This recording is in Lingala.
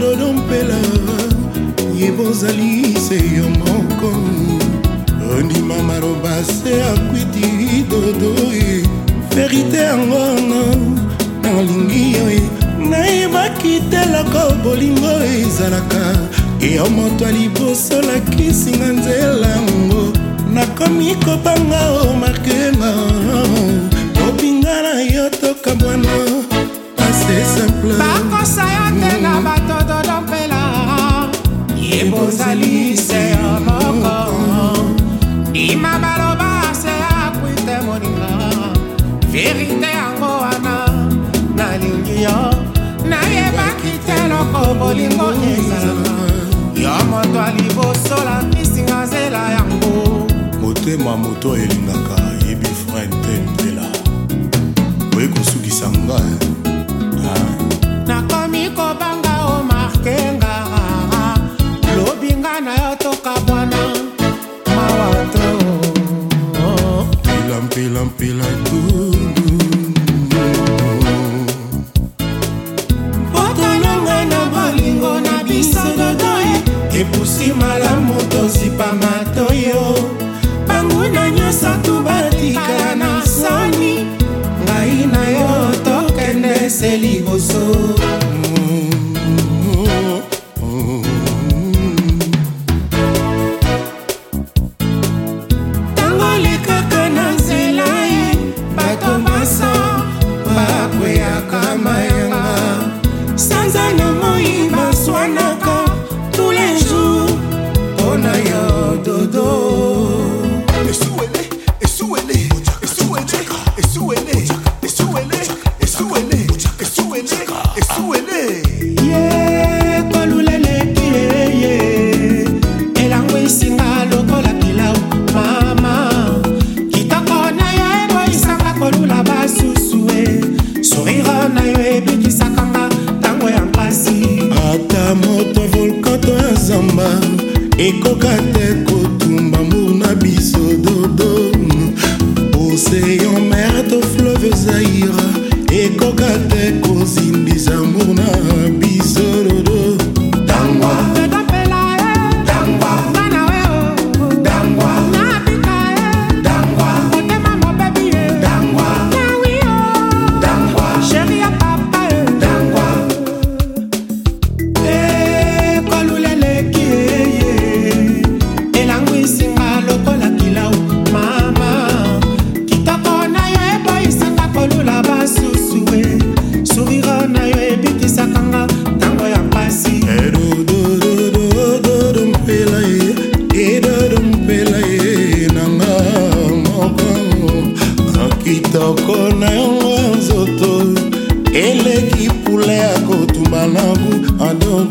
dodo mpela yebo ozali se yo moko ondima marobase akwiti dodo verite e, yango nalingi yo e. nayebaki te loko bolingo ezalaka e yo moto aliboso lakisinga nzela yango nakomi kobanga omarkenga koninga verite yango wana nalingi yo nayebaki te loko bolingo ezalaka yo moto alibosola misinga nzela yango motema moto elingaka yebi frein te mpela oyebi kosukisa ngai liboso ekoka te kotumba mour na biso dodo oseyon mer to fleuve zaira ekoka te kozimbisa mour na I know